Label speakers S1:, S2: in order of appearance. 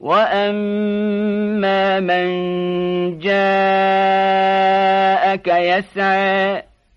S1: وأما من جاءك يسعى